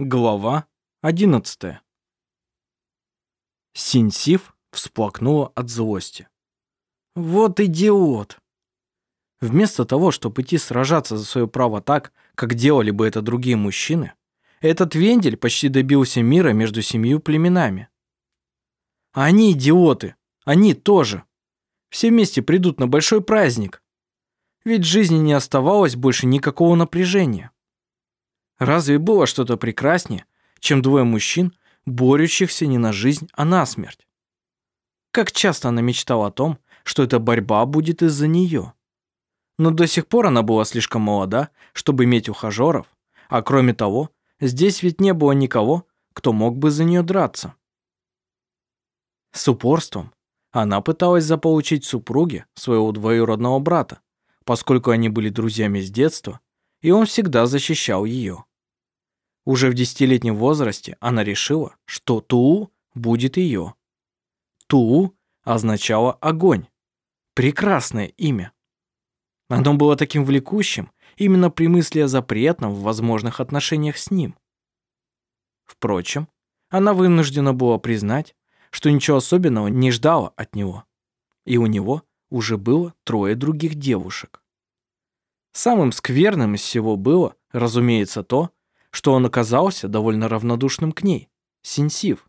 Глава 11. Синсив всплакнула от злости. Вот идиот! Вместо того, чтобы идти сражаться за свое право так, как делали бы это другие мужчины, этот Вендель почти добился мира между семью племенами. А они идиоты, они тоже. Все вместе придут на большой праздник. Ведь в жизни не оставалось больше никакого напряжения. Разве было что-то прекраснее, чем двое мужчин, борющихся не на жизнь, а на смерть? Как часто она мечтала о том, что эта борьба будет из-за нее. Но до сих пор она была слишком молода, чтобы иметь ухажеров, а кроме того, здесь ведь не было никого, кто мог бы за нее драться. С упорством она пыталась заполучить супруге своего двоюродного брата, поскольку они были друзьями с детства, и он всегда защищал ее. Уже в десятилетнем возрасте она решила, что Туу будет ее. Туу означало огонь. Прекрасное имя. Оно было таким влекущим именно при мысли о запретном в возможных отношениях с ним. Впрочем, она вынуждена была признать, что ничего особенного не ждала от него. И у него уже было трое других девушек. Самым скверным из всего было, разумеется, то, что он оказался довольно равнодушным к ней, сенсив.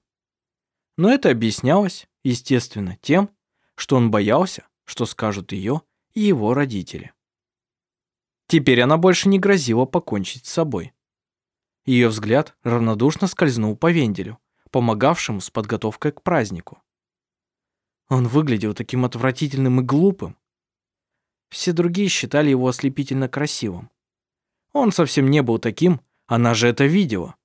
Но это объяснялось, естественно, тем, что он боялся, что скажут ее и его родители. Теперь она больше не грозила покончить с собой. Ее взгляд равнодушно скользнул по Венделю, помогавшему с подготовкой к празднику. Он выглядел таким отвратительным и глупым. Все другие считали его ослепительно красивым. Он совсем не был таким, она же это видела.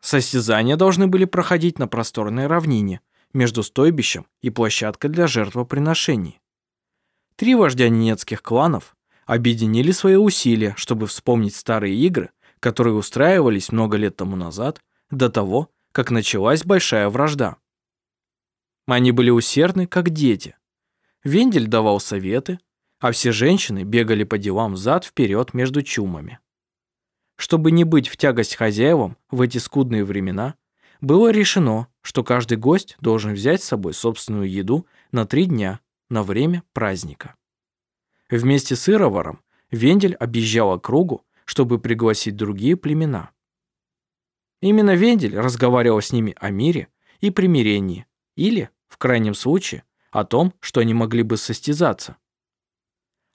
Состязания должны были проходить на просторной равнине между стойбищем и площадкой для жертвоприношений. Три вождя ненецких кланов объединили свои усилия, чтобы вспомнить старые игры, которые устраивались много лет тому назад, до того, как началась большая вражда. Они были усердны, как дети. Вендель давал советы, а все женщины бегали по делам зад-вперед между чумами. Чтобы не быть в тягость хозяевам в эти скудные времена, было решено, что каждый гость должен взять с собой собственную еду на три дня на время праздника. Вместе с Ироваром Вендель объезжал округу, чтобы пригласить другие племена. Именно Вендель разговаривал с ними о мире и примирении, или, в крайнем случае, о том, что они могли бы состязаться.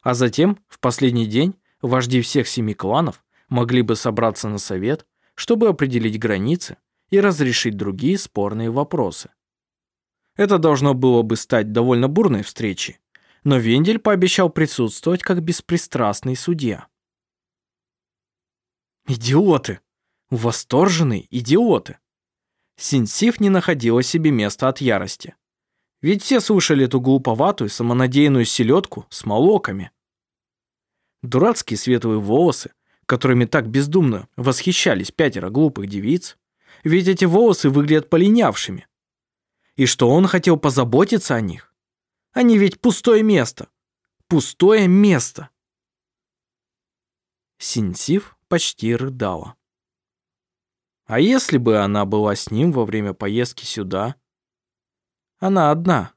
А затем, в последний день, вожди всех семи кланов могли бы собраться на совет, чтобы определить границы и разрешить другие спорные вопросы. Это должно было бы стать довольно бурной встречей, но Вендель пообещал присутствовать как беспристрастный судья. Идиоты! Восторженные идиоты! Синсив не находила себе места от ярости. Ведь все слушали эту глуповатую, самонадеянную селедку с молоками. Дурацкие светлые волосы, которыми так бездумно восхищались пятеро глупых девиц, ведь эти волосы выглядят полинявшими. И что он хотел позаботиться о них? Они ведь пустое место. Пустое место. Синсив почти рыдала. А если бы она была с ним во время поездки сюда? Она одна.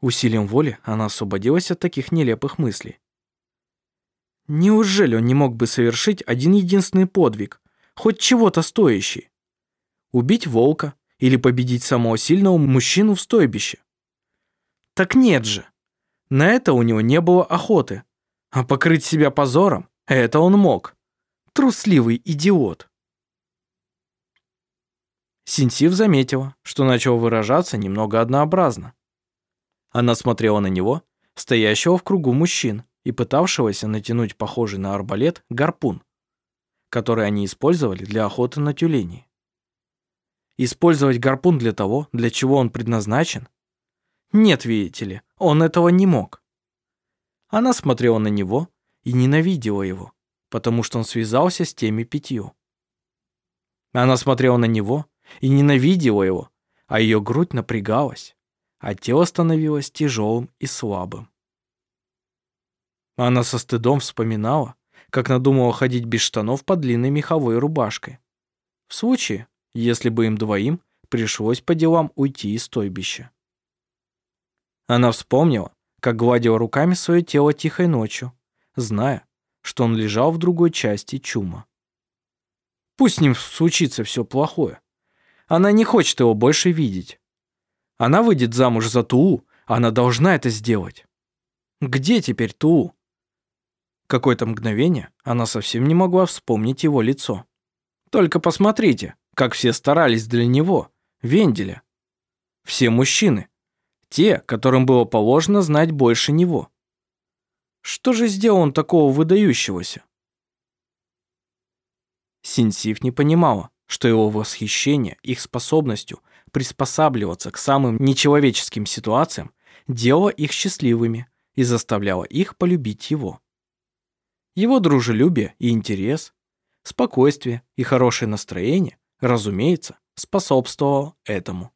Усилием воли она освободилась от таких нелепых мыслей. Неужели он не мог бы совершить один единственный подвиг, хоть чего-то стоящий? Убить волка или победить самого сильного мужчину в стойбище? Так нет же. На это у него не было охоты. А покрыть себя позором – это он мог. Трусливый идиот. Синсив заметила, что начал выражаться немного однообразно. Она смотрела на него, стоящего в кругу мужчин, и пытавшегося натянуть похожий на арбалет гарпун, который они использовали для охоты на тюленей. Использовать гарпун для того, для чего он предназначен? Нет, видите ли, он этого не мог. Она смотрела на него и ненавидела его, потому что он связался с теми пятью. Она смотрела на него и ненавидела его, а ее грудь напрягалась, а тело становилось тяжелым и слабым. Она со стыдом вспоминала, как надумала ходить без штанов под длинной меховой рубашкой. В случае, если бы им двоим пришлось по делам уйти из стойбища. Она вспомнила, как гладила руками свое тело тихой ночью, зная, что он лежал в другой части чума. Пусть с ним случится все плохое. Она не хочет его больше видеть. Она выйдет замуж за Туу, она должна это сделать. Где теперь Туу? Какое-то мгновение она совсем не могла вспомнить его лицо. Только посмотрите, как все старались для него, Венделя. Все мужчины. Те, которым было положено знать больше него. Что же сделал он такого выдающегося? Синсив не понимала, что его восхищение их способностью приспосабливаться к самым нечеловеческим ситуациям делало их счастливыми и заставляло их полюбить его. Его дружелюбие и интерес, спокойствие и хорошее настроение, разумеется, способствовало этому.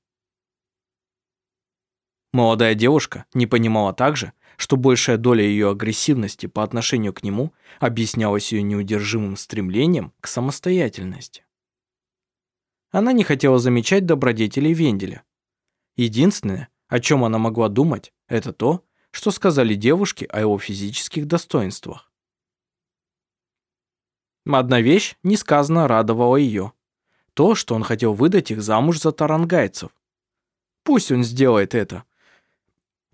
Молодая девушка не понимала также, что большая доля ее агрессивности по отношению к нему объяснялась ее неудержимым стремлением к самостоятельности. Она не хотела замечать добродетелей Венделя. Единственное, о чем она могла думать, это то, что сказали девушки о его физических достоинствах. Одна вещь несказанно радовала ее. То, что он хотел выдать их замуж за тарангайцев. Пусть он сделает это.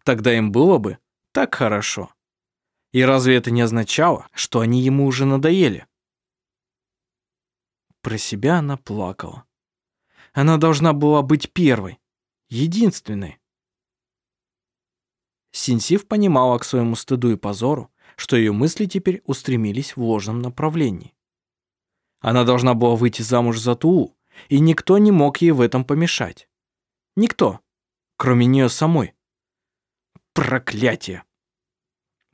Тогда им было бы так хорошо. И разве это не означало, что они ему уже надоели? Про себя она плакала. Она должна была быть первой, единственной. Синсив понимала к своему стыду и позору, что ее мысли теперь устремились в ложном направлении. Она должна была выйти замуж за Туу, и никто не мог ей в этом помешать. Никто, кроме нее самой. Проклятие!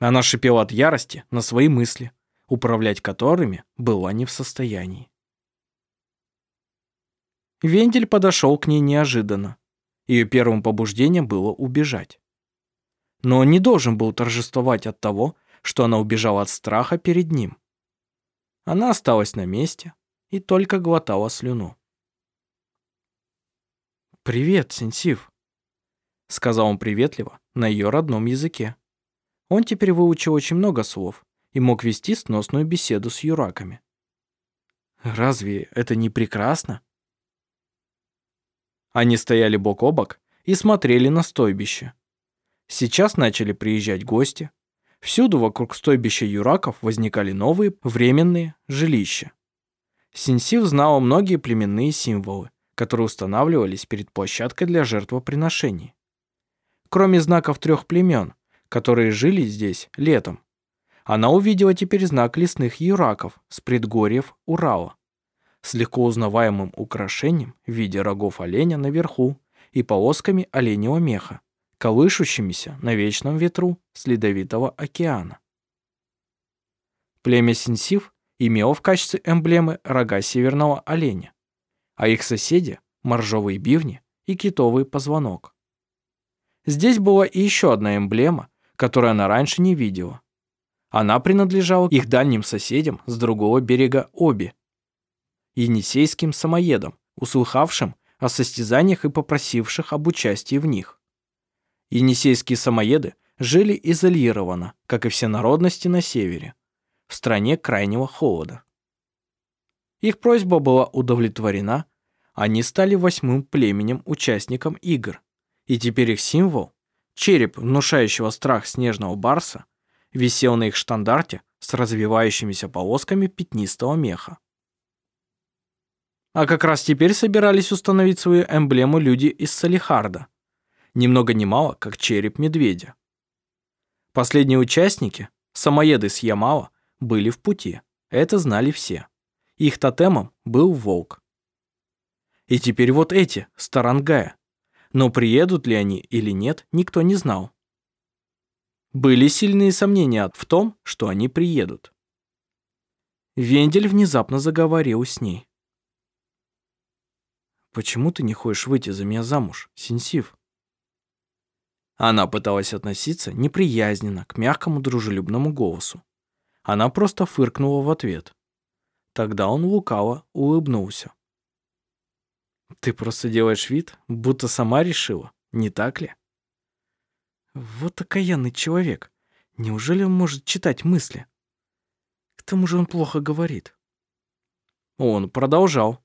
Она шипела от ярости на свои мысли, управлять которыми была не в состоянии. Вендель подошел к ней неожиданно. Ее первым побуждением было убежать. Но он не должен был торжествовать от того, что она убежала от страха перед ним. Она осталась на месте и только глотала слюну. «Привет, Сенсив», — сказал он приветливо на ее родном языке. Он теперь выучил очень много слов и мог вести сносную беседу с юраками. «Разве это не прекрасно?» Они стояли бок о бок и смотрели на стойбище. Сейчас начали приезжать гости. Всюду вокруг стойбища юраков возникали новые временные жилища. Синсив знала многие племенные символы, которые устанавливались перед площадкой для жертвоприношений. Кроме знаков трех племен, которые жили здесь летом, она увидела теперь знак лесных юраков с предгорьев Урала, с легко узнаваемым украшением в виде рогов оленя наверху и полосками оленевого меха, колышущимися на вечном ветру с ледовитого океана. Племя Синсив имело в качестве эмблемы рога северного оленя, а их соседи – моржовые бивни и китовый позвонок. Здесь была и еще одна эмблема, которую она раньше не видела. Она принадлежала их дальним соседям с другого берега Оби, енисейским самоедам, услыхавшим о состязаниях и попросивших об участии в них. Енисейские самоеды жили изолированно, как и все народности на севере, в стране крайнего холода. Их просьба была удовлетворена, они стали восьмым племенем-участником игр, и теперь их символ, череп внушающего страх снежного барса, висел на их штандарте с развивающимися полосками пятнистого меха. А как раз теперь собирались установить свою эмблему люди из Салихарда. Ни много ни мало, как череп медведя. Последние участники, самоеды с Ямала, были в пути. Это знали все. Их тотемом был волк. И теперь вот эти, Старангая. Но приедут ли они или нет, никто не знал. Были сильные сомнения в том, что они приедут. Вендель внезапно заговорил с ней. «Почему ты не хочешь выйти за меня замуж, Синсив?» Она пыталась относиться неприязненно к мягкому дружелюбному голосу. Она просто фыркнула в ответ. Тогда он лукаво улыбнулся. «Ты просто делаешь вид, будто сама решила, не так ли?» Вот окаянный человек. Неужели он может читать мысли? К тому же он плохо говорит. Он продолжал.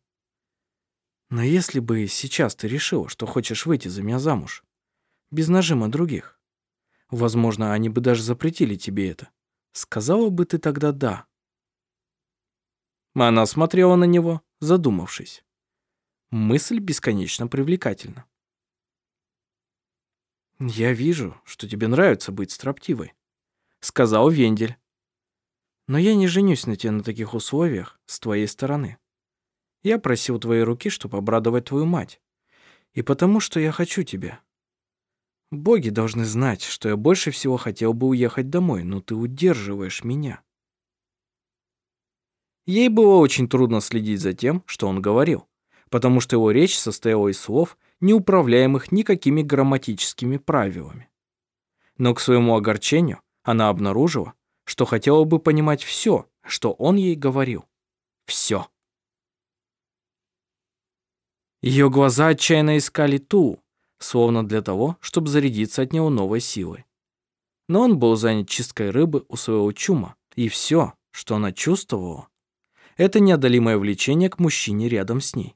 Но если бы сейчас ты решила, что хочешь выйти за меня замуж, без нажима других, возможно, они бы даже запретили тебе это. Сказала бы ты тогда «да». Она смотрела на него, задумавшись. Мысль бесконечно привлекательна. «Я вижу, что тебе нравится быть строптивой», — сказал Вендель. «Но я не женюсь на тебе на таких условиях с твоей стороны. Я просил твоей руки, чтобы обрадовать твою мать. И потому, что я хочу тебя. Боги должны знать, что я больше всего хотел бы уехать домой, но ты удерживаешь меня». Ей было очень трудно следить за тем, что он говорил, потому что его речь состояла из слов, не управляемых никакими грамматическими правилами. Но к своему огорчению она обнаружила, что хотела бы понимать все, что он ей говорил. Все. Ее глаза отчаянно искали ту, словно для того, чтобы зарядиться от него новой силой. Но он был занят чисткой рыбы у своего чума, и все, что она чувствовала, это неодолимое влечение к мужчине рядом с ней.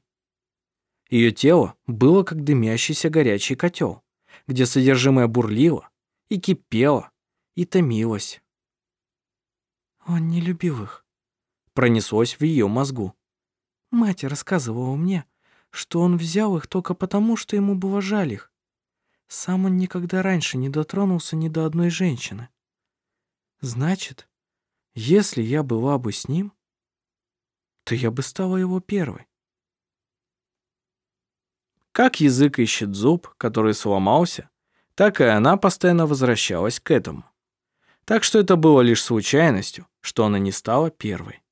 Ее тело было как дымящийся горячий котел, где содержимое бурлило и кипело и томилось. «Он не любил их», — пронеслось в ее мозгу. Мать рассказывала мне, что он взял их только потому, что ему было жаль их. Сам он никогда раньше не дотронулся ни до одной женщины. Значит, если я была бы с ним, то я бы стала его первой. Как язык ищет зуб, который сломался, так и она постоянно возвращалась к этому. Так что это было лишь случайностью, что она не стала первой.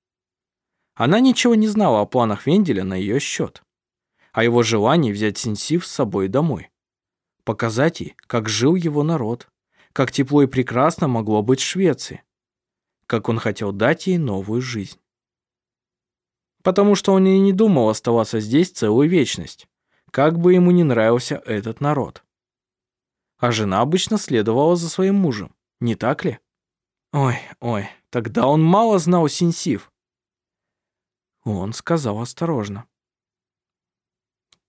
Она ничего не знала о планах Венделя на ее счет, о его желании взять Синсив с собой домой, показать ей, как жил его народ, как тепло и прекрасно могло быть в Швеции, как он хотел дать ей новую жизнь. Потому что он и не думал оставаться здесь целую вечность, как бы ему не нравился этот народ. А жена обычно следовала за своим мужем, не так ли? Ой, ой, тогда он мало знал Синсив. Он сказал осторожно.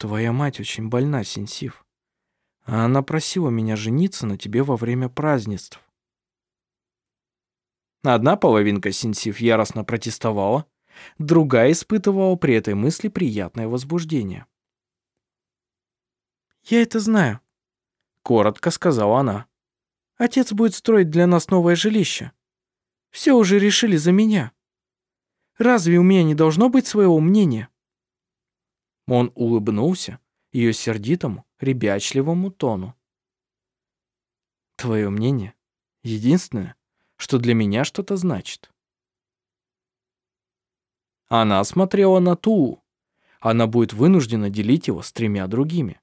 Твоя мать очень больна, Синсив. А она просила меня жениться на тебе во время празднеств. Одна половинка Синсив яростно протестовала, другая испытывала при этой мысли приятное возбуждение. «Я это знаю», — коротко сказала она. «Отец будет строить для нас новое жилище. Все уже решили за меня. Разве у меня не должно быть своего мнения?» Он улыбнулся ее сердитому, ребячливому тону. «Твое мнение — единственное, что для меня что-то значит». Она смотрела на Туу. Она будет вынуждена делить его с тремя другими.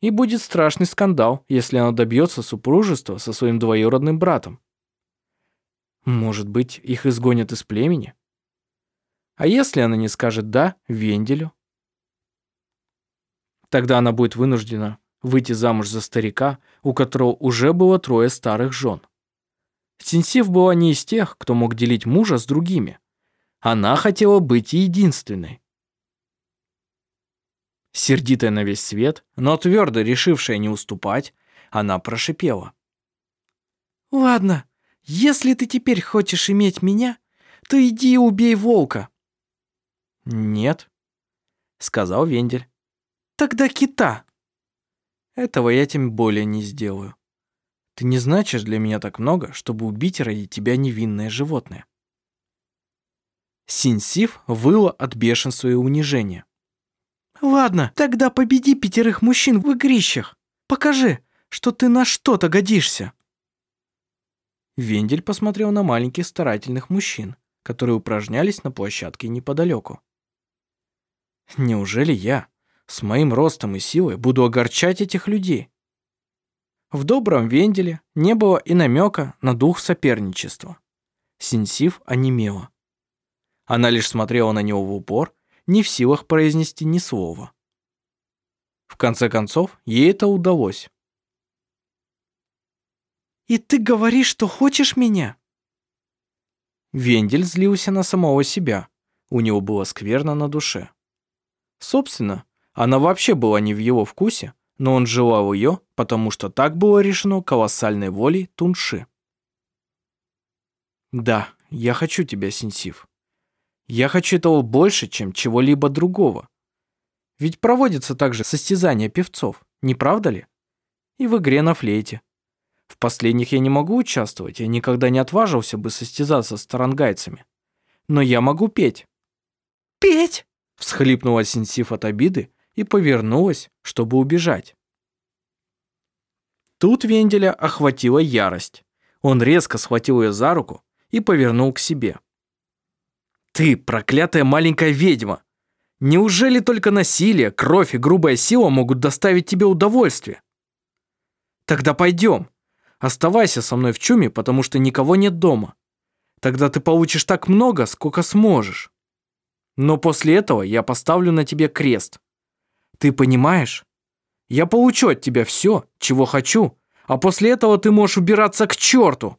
И будет страшный скандал, если она добьется супружества со своим двоюродным братом. Может быть, их изгонят из племени? А если она не скажет «да» Венделю? Тогда она будет вынуждена выйти замуж за старика, у которого уже было трое старых жен. Синсив была не из тех, кто мог делить мужа с другими. Она хотела быть единственной. Сердитая на весь свет, но твердо решившая не уступать, она прошипела. «Ладно, если ты теперь хочешь иметь меня, то иди и убей волка». «Нет», — сказал Вендель. «Тогда кита». «Этого я тем более не сделаю. Ты не значишь для меня так много, чтобы убить ради тебя невинное животное». Синсив выла от бешенства и унижения. Ладно, тогда победи пятерых мужчин в игрищах. Покажи, что ты на что-то годишься. Вендель посмотрел на маленьких старательных мужчин, которые упражнялись на площадке неподалеку. Неужели я, с моим ростом и силой, буду огорчать этих людей? В добром Венделе не было и намека на дух соперничества. Синсив онемела. Она лишь смотрела на него в упор, не в силах произнести ни слова. В конце концов, ей это удалось. «И ты говоришь, что хочешь меня?» Вендель злился на самого себя. У него было скверно на душе. Собственно, она вообще была не в его вкусе, но он желал ее, потому что так было решено колоссальной волей Тунши. «Да, я хочу тебя, Синсив. Я хочу этого больше, чем чего-либо другого. Ведь проводятся также состязания певцов, не правда ли? И в игре на флейте. В последних я не могу участвовать, я никогда не отважился бы состязаться с тарангайцами. Но я могу петь». «Петь?» – всхлипнула Синсив от обиды и повернулась, чтобы убежать. Тут Венделя охватила ярость. Он резко схватил ее за руку и повернул к себе. «Ты, проклятая маленькая ведьма! Неужели только насилие, кровь и грубая сила могут доставить тебе удовольствие? Тогда пойдем. Оставайся со мной в чуме, потому что никого нет дома. Тогда ты получишь так много, сколько сможешь. Но после этого я поставлю на тебе крест. Ты понимаешь? Я получу от тебя все, чего хочу, а после этого ты можешь убираться к черту.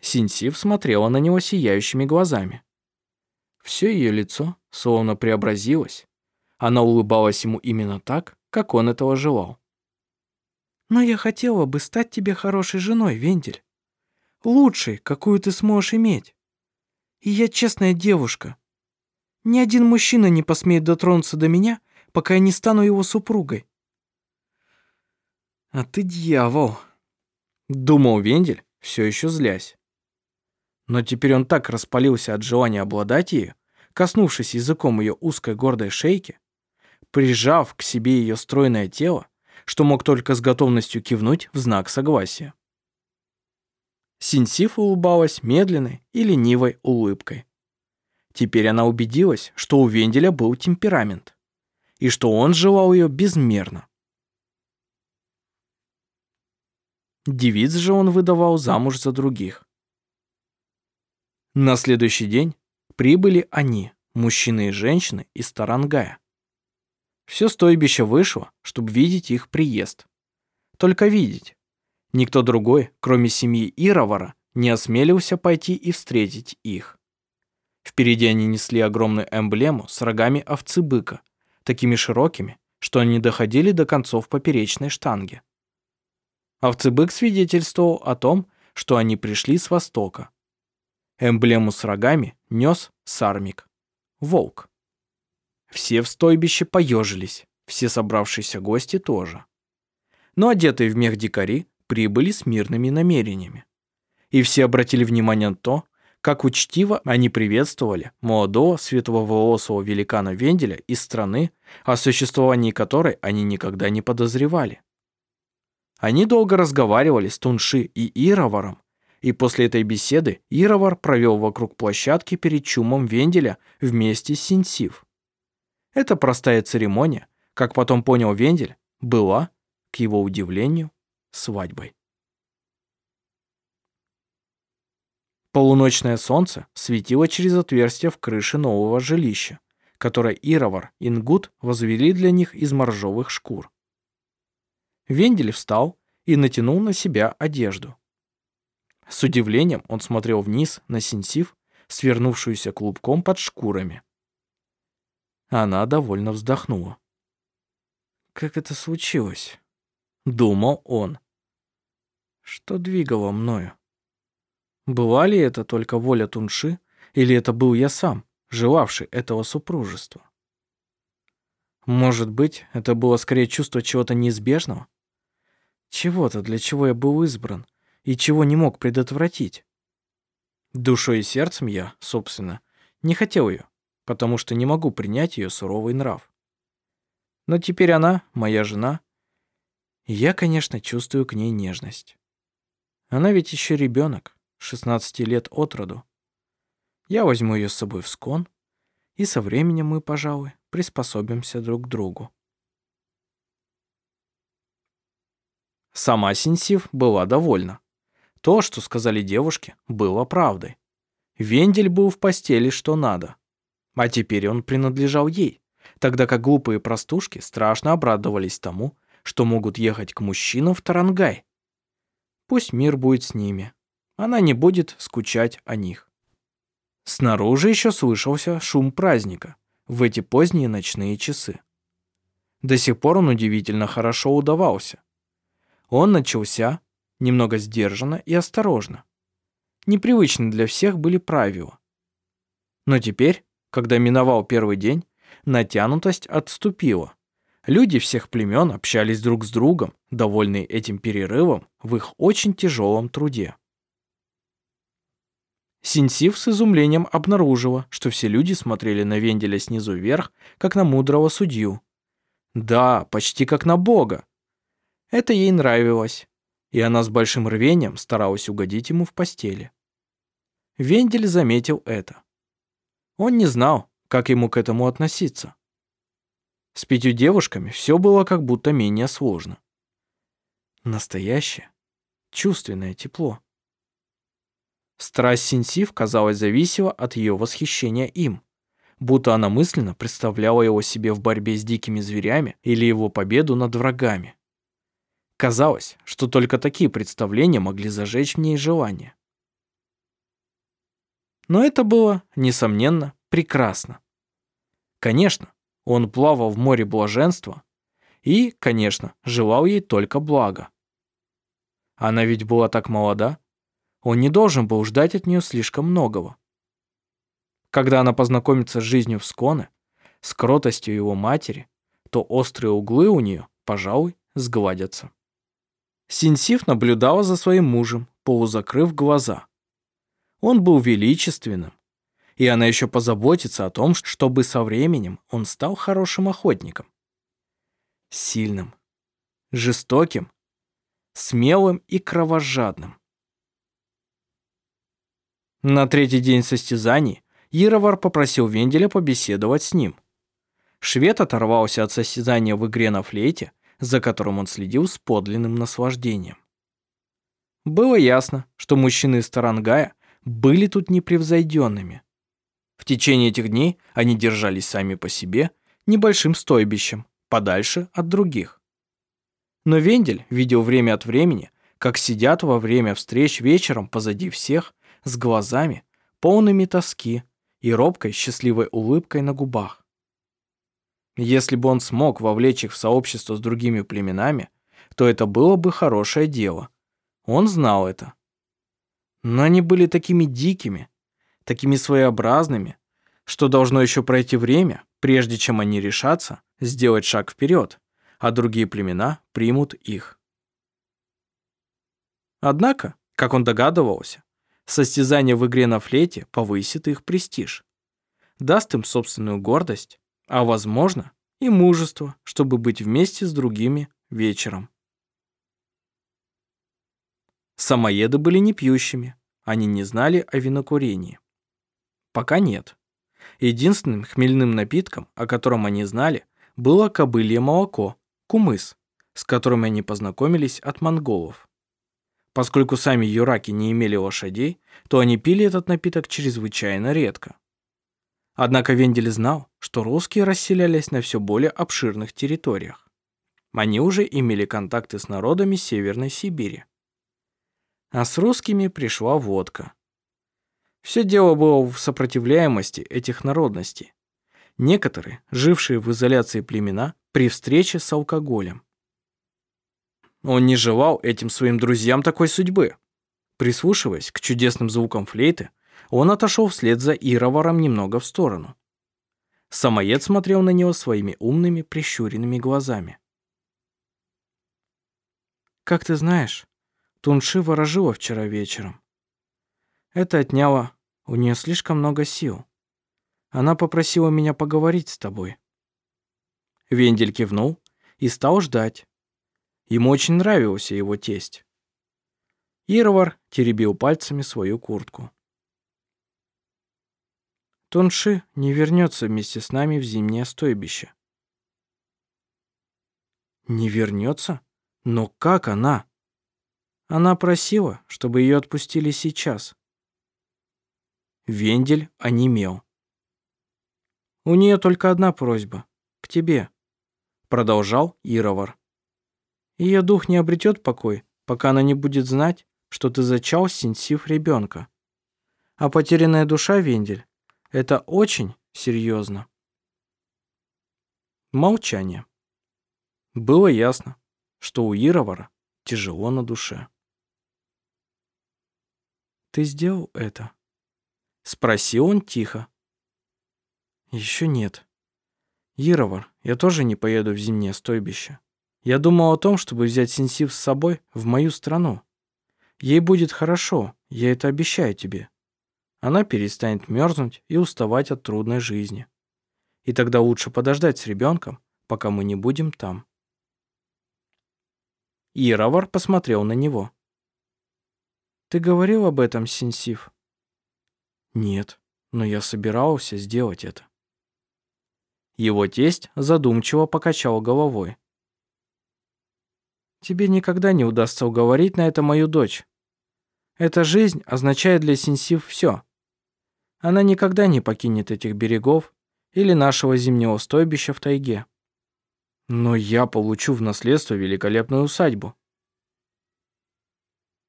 Синсив смотрела на него сияющими глазами. Все ее лицо словно преобразилось. Она улыбалась ему именно так, как он этого желал. «Но я хотела бы стать тебе хорошей женой, Вендель. Лучшей, какую ты сможешь иметь. И я честная девушка. Ни один мужчина не посмеет дотронуться до меня, пока я не стану его супругой». «А ты дьявол», — думал Вендель, все еще злясь. Но теперь он так распалился от желания обладать ею, коснувшись языком ее узкой гордой шейки, прижав к себе ее стройное тело, что мог только с готовностью кивнуть в знак согласия. Синсиф улыбалась медленной и ленивой улыбкой. Теперь она убедилась, что у Венделя был темперамент, и что он желал ее безмерно. Девиц же он выдавал замуж за других. На следующий день прибыли они, мужчины и женщины из Тарангая. Все стойбище вышло, чтобы видеть их приезд. Только видеть. Никто другой, кроме семьиИровара, не осмелился пойти и встретить их. Впереди они несли огромную эмблему с рогами овцы-быка, такими широкими, что они доходили до концов поперечной штанги. Овцы-бык свидетельствовал о том, что они пришли с востока, Эмблему с рогами нес сармик. Волк. Все в стойбище поежились, все собравшиеся гости тоже. Но одетые в мех дикари прибыли с мирными намерениями. И все обратили внимание на то, как учтиво они приветствовали молодого светловолосого великана Венделя из страны, о существовании которой они никогда не подозревали. Они долго разговаривали с Тунши иИроваром и после этой беседыИровар провел вокруг площадки перед чумом Венделя вместе с Синсив. Эта простая церемония, как потом понял Вендель, была, к его удивлению, свадьбой. Полуночное солнце светило через отверстие в крыше нового жилища, котороеИровар и Ингут возвели для них из моржовых шкур. Вендель встал и натянул на себя одежду. С удивлением он смотрел вниз на синсив, свернувшуюся клубком под шкурами. Она довольно вздохнула. «Как это случилось?» — думал он. «Что двигало мною? Была ли это только воля Тунши, или это был я сам, желавший этого супружества? Может быть, это было скорее чувство чего-то неизбежного? Чего-то, для чего я был избран, и чего не мог предотвратить. Душой и сердцем я, собственно, не хотел ее, потому что не могу принять ее суровый нрав. Но теперь она моя жена, и я, конечно, чувствую к ней нежность. Она ведь еще ребенок, 16 лет от роду. Я возьму ее с собой в скон, и со временем мы, пожалуй, приспособимся друг к другу. Сама Синсив была довольна. То, что сказали девушки, было правдой. Вендель был в постели что надо. А теперь он принадлежал ей, тогда как глупые простушки страшно обрадовались тому, что могут ехать к мужчинам в Тарангай. Пусть мир будет с ними. Она не будет скучать о них. Снаружи еще слышался шум праздника в эти поздние ночные часы. До сих пор он удивительно хорошо удавался. Он начался немного сдержанно и осторожно. Непривычны для всех были правила. Но теперь, когда миновал первый день, натянутость отступила. Люди всех племен общались друг с другом, довольные этим перерывом в их очень тяжелом труде. Синсив с изумлением обнаружила, что все люди смотрели на Венделя снизу вверх, как на мудрого судью. Да, почти как на бога. Это ей нравилось, и она с большим рвением старалась угодить ему в постели. Вендель заметил это. Он не знал, как ему к этому относиться. С пятью девушками все было как будто менее сложно. Настоящее, чувственное тепло. Страсть Синсив, казалось, зависела от ее восхищения им, будто она мысленно представляла его себе в борьбе с дикими зверями или его победу над врагами. Казалось, что только такие представления могли зажечь в ней желание. Но это было, несомненно, прекрасно. Конечно, он плавал в море блаженства и, конечно, желал ей только блага. Она ведь была так молода, он не должен был ждать от нее слишком многого. Когда она познакомится с жизнью в Сконе, с кротостью его матери, то острые углы у нее, пожалуй, сгладятся. Синсив наблюдала за своим мужем, полузакрыв глаза. Он был величественным, и она еще позаботится о том, чтобы со временем он стал хорошим охотником. Сильным, жестоким, смелым и кровожадным. На третий день состязаний Яровар попросил Венделя побеседовать с ним. Швед оторвался от состязания в игре на флейте, за которым он следил с подлинным наслаждением. Было ясно, что мужчины из Тарангая были тут непревзойденными. В течение этих дней они держались сами по себе, небольшим стойбищем, подальше от других. Но Вендель видел время от времени, как сидят во время встреч вечером позади всех с глазами, полными тоски и робкой счастливой улыбкой на губах. Если бы он смог вовлечь их в сообщество с другими племенами, то это было бы хорошее дело. Он знал это. Но они были такими дикими, такими своеобразными, что должно еще пройти время, прежде чем они решатся сделать шаг вперед, а другие племена примут их. Однако, как он догадывался, Состязание в игре на флейте повысит их престиж. Даст им собственную гордость, а, возможно, и мужество, чтобы быть вместе с другими вечером. Самоеды были не пьющими, они не знали о винокурении. Пока нет. Единственным хмельным напитком, о котором они знали, было кобылье молоко, кумыс, с которым они познакомились от монголов. Поскольку сами юраки не имели лошадей, то они пили этот напиток чрезвычайно редко. Однако Вендель знал, что русские расселялись на все более обширных территориях. Они уже имели контакты с народами Северной Сибири. А с русскими пришла водка. Все дело было в сопротивляемости этих народностей. Некоторые, жившие в изоляции племена, при встрече с алкоголем. Он не желал этим своим друзьям такой судьбы. Прислушиваясь к чудесным звукам флейты, он отошел вслед заИроваром немного в сторону. Самоед смотрел на него своими умными прищуренными глазами. «Как ты знаешь, Тунши ворожила вчера вечером. Это отняло у нее слишком много сил. Она попросила меня поговорить с тобой». Вендель кивнул и стал ждать, Ему очень нравился его тесть. Ирвар теребил пальцами свою куртку. Тонши не вернется вместе с нами в зимнее стойбище. Не вернется? Но как она? Она просила, чтобы ее отпустили сейчас. Вендель онемел. «У нее только одна просьба. К тебе», — продолжалИровар. «Ее дух не обретет покой, пока она не будет знать, что ты зачал синсив ребенка. А потерянная душа, Вендель, это очень серьезно». Молчание. Было ясно, что уИровара тяжело на душе. «Ты сделал это?» Спросил он тихо. Еще нет.Ировар, я тоже не поеду в зимнее стойбище. Я думал о том, чтобы взять Синсив с собой в мою страну. Ей будет хорошо, я это обещаю тебе. Она перестанет мерзнуть и уставать от трудной жизни. И тогда лучше подождать с ребенком, пока мы не будем там.Ировар посмотрел на него. «Ты говорил об этом, Синсив?» «Нет, но я собирался сделать это». Его тесть задумчиво покачал головой. «Тебе никогда не удастся уговорить на это мою дочь. Эта жизнь означает для Синсив все. Она никогда не покинет этих берегов или нашего зимнего стойбища в тайге. Но я получу в наследство великолепную усадьбу.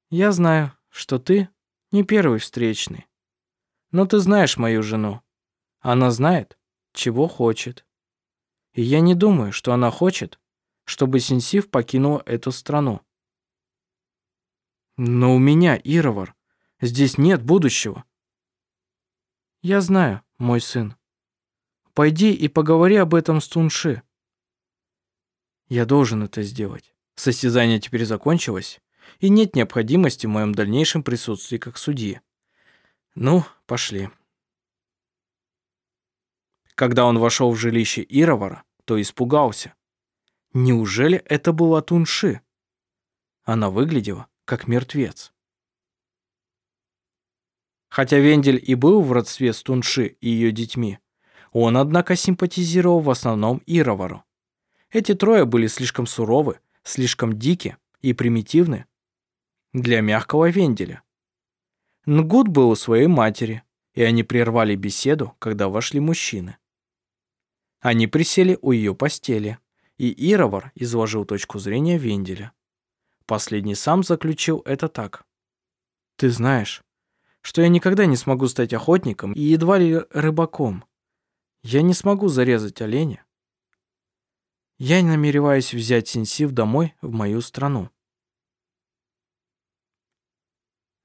Я знаю, что ты не первый встречный. Но ты знаешь мою жену. Она знает, чего хочет. И я не думаю, что она хочет, чтобы Синсив покинула эту страну. Но у меня,Ировар, здесь нет будущего. Я знаю, мой сын. Пойди и поговори об этом с Тунши. Я должен это сделать. Состязание теперь закончилось, и нет необходимости в моем дальнейшем присутствии как судьи. Ну, пошли. Когда он вошел в жилищеИровара, то испугался. Неужели это была Тунши? Она выглядела как мертвец. Хотя Вендель и был в родстве с Тунши и ее детьми, он, однако, симпатизировал в основномИровару. Эти трое были слишком суровы, слишком дики и примитивны для мягкого Венделя. Нгут был у своей матери, и они прервали беседу, когда вошли мужчины. Они присели у ее постели, иИровар изложил точку зрения Венделя. Последний сам заключил это так. «Ты знаешь, что я никогда не смогу стать охотником и едва ли рыбаком. Я не смогу зарезать оленя. Я намереваюсь взять Синсив домой в мою страну.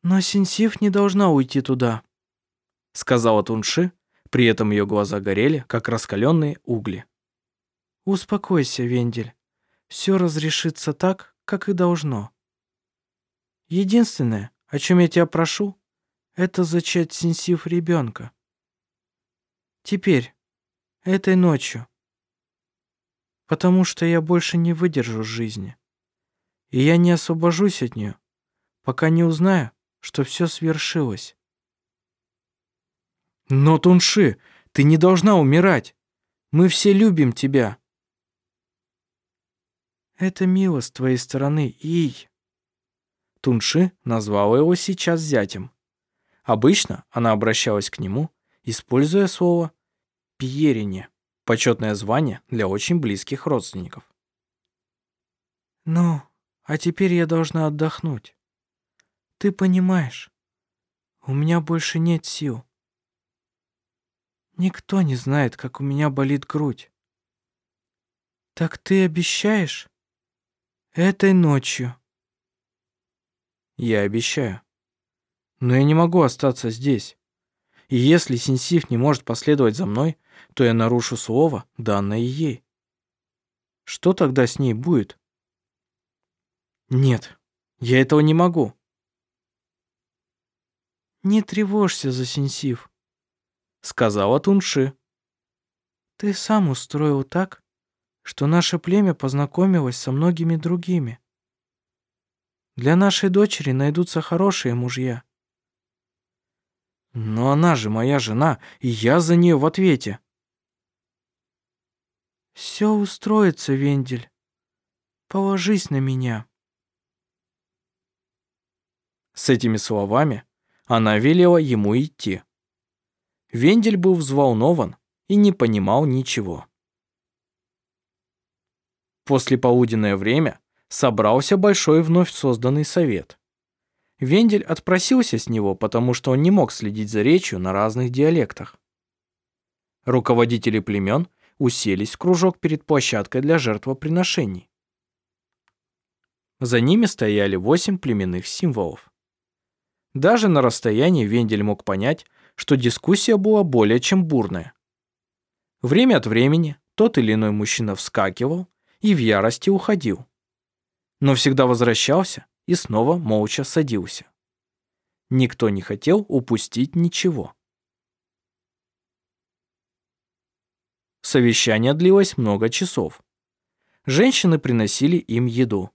«Но Синсив не должна уйти туда», — сказала Тунши, при этом ее глаза горели, как раскаленные угли. «Успокойся, Вендель. Все разрешится так, как и должно. Единственное, о чем я тебя прошу, это зачать синсив ребенка. Теперь, этой ночью. Потому что я больше не выдержу жизни. И я не освобожусь от нее, пока не узнаю, что все свершилось. Но, Тунши, ты не должна умирать. Мы все любим тебя. Это мило с твоей стороны, Ий. Тунши назвала его сейчас зятем. Обычно она обращалась к нему, используя слово «пьерине» — почетное звание для очень близких родственников. «Ну, а теперь я должна отдохнуть. Ты понимаешь, у меня больше нет сил. Никто не знает, как у меня болит грудь. Так ты обещаешь? Этой ночью. Я обещаю. Но я не могу остаться здесь. И если Синсив не может последовать за мной, то я нарушу слово, данное ей. Что тогда с ней будет? Нет, я этого не могу. Не тревожься за Синсив сказала Тунши. Ты сам устроил так, что наше племя познакомилось со многими другими. Для нашей дочери найдутся хорошие мужья. Но она же моя жена, и я за нее в ответе. Все устроится, Вендель. Положись на меня. С этими словами она велела ему идти. Вендель был взволнован и не понимал ничего. После полуденное время собрался большой вновь созданный совет. Вендель отпросился с него, потому что он не мог следить за речью на разных диалектах. Руководители племен уселись в кружок перед площадкой для жертвоприношений. За ними стояли восемь племенных символов. Даже на расстоянии Вендель мог понять, что дискуссия была более чем бурная. Время от времени тот или иной мужчина вскакивал и в ярости уходил. Но всегда возвращался и снова молча садился. Никто не хотел упустить ничего. Совещание длилось много часов. Женщины приносили им еду.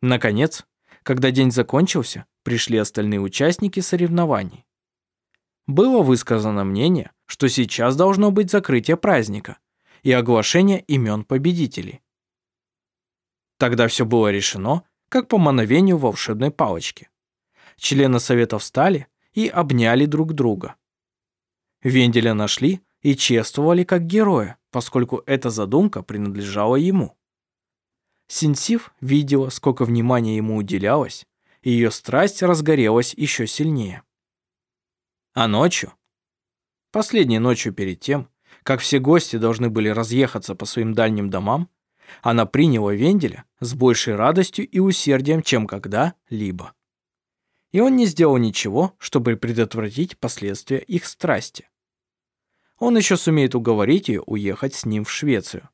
Наконец, когда день закончился, пришли остальные участники соревнований. Было высказано мнение, что сейчас должно быть закрытие праздника и оглашение имен победителей. Тогда все было решено, как по мановению волшебной палочки. Члены совета встали и обняли друг друга. Венделя нашли и чествовали как героя, поскольку эта задумка принадлежала ему. Синсив видела, сколько внимания ему уделялось, и ее страсть разгорелась еще сильнее. А ночью, последней ночью перед тем, как все гости должны были разъехаться по своим дальним домам, она приняла Венделя с большей радостью и усердием, чем когда-либо. И он не сделал ничего, чтобы предотвратить последствия их страсти. Он еще сумеет уговорить ее уехать с ним в Швецию.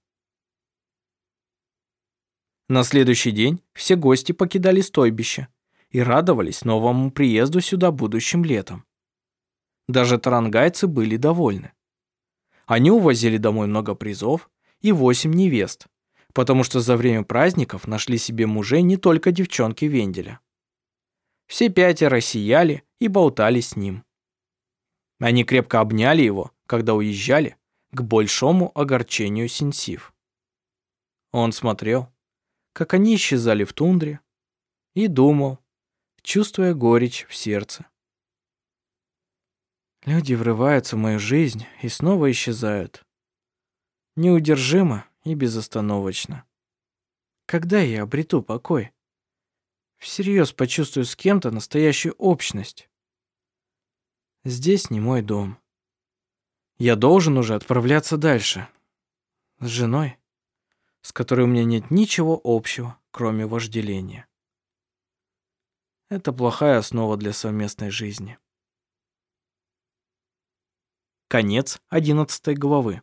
На следующий день все гости покидали стойбище и радовались новому приезду сюда будущим летом. Даже тарангайцы были довольны. Они увозили домой много призов и восемь невест, потому что за время праздников нашли себе мужей не только девчонки Венделя. Все пятеро сияли и болтали с ним. Они крепко обняли его, когда уезжали, к большому огорчению Синсив. Он смотрел, как они исчезали в тундре, и думал, чувствуя горечь в сердце. Люди врываются в мою жизнь и снова исчезают. Неудержимо и безостановочно. Когда я обрету покой? Всерьез почувствую с кем-то настоящую общность. Здесь не мой дом. Я должен уже отправляться дальше. С женой с которой у меня нет ничего общего, кроме вожделения. Это плохая основа для совместной жизни. Конец 11 главы.